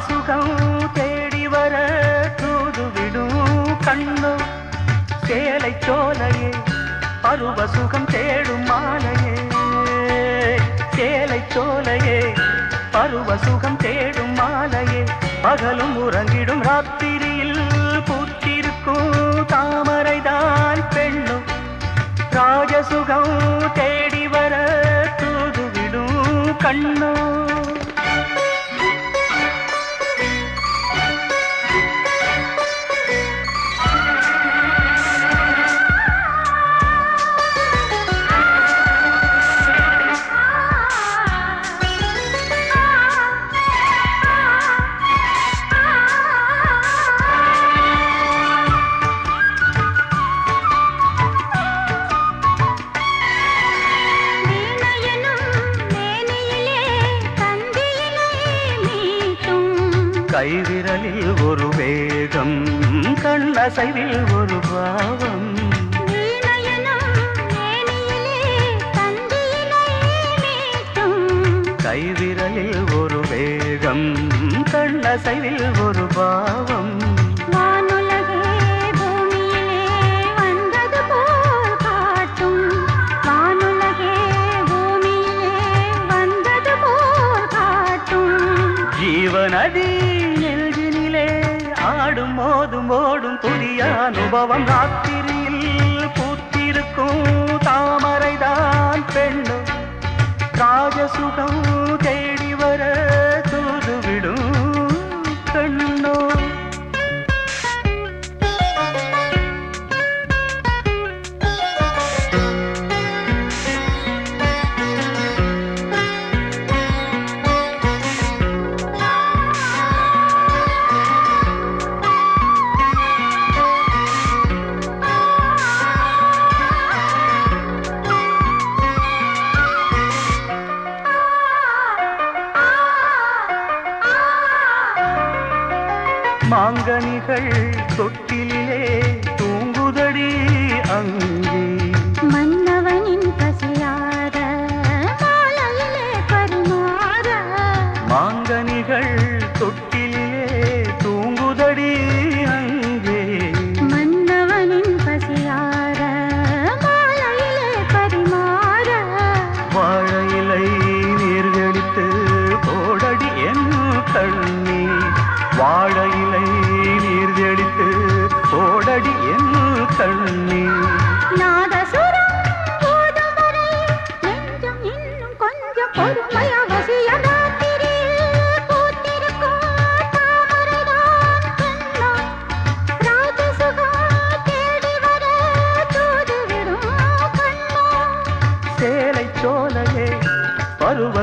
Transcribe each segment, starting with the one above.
சுகம் தேடி வர தூதுவிடும் கண்ணோ. சேலை சோலையே பருவ சுகம் தேடும் மாலையே. சேலை சோலையே பருவ சுகம் தேடும் மாலையே. பகலும் உறங்கிடும் ராத்திரியில் பூத்திருக்கும் தாமரைதான் பெண்ணும் ராஜசுகம் தேடி வர தூதுவிடும் கண்ணோ. கைவிரலில் ஒரு வேகம் கண்ணசைவில் ஒரு பாவம். கைவிரலில் ஒரு வேகம் கண்ணசைவில் ஒரு பாவம். வானுலகே பாடும் ஓடும் புதிய அனுபவம் ராத்திரியில் பூத்திருக்கும் தாமரைதான் பெண்ணு ராஜசுகம் மாங்கனிகள் தொட்டிலே தூங்குதடி அங்கே. மன்னவனின் பசியார மாங்கனிகள் தொட்டிலே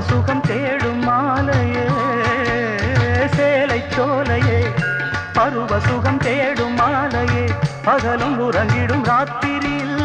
சுகம் தேடும் மாலையே சேலை சோலையே. பருவ சுகம் தேடும் மாலையே பகலும் உறங்கிடும் ராத்திரியில்.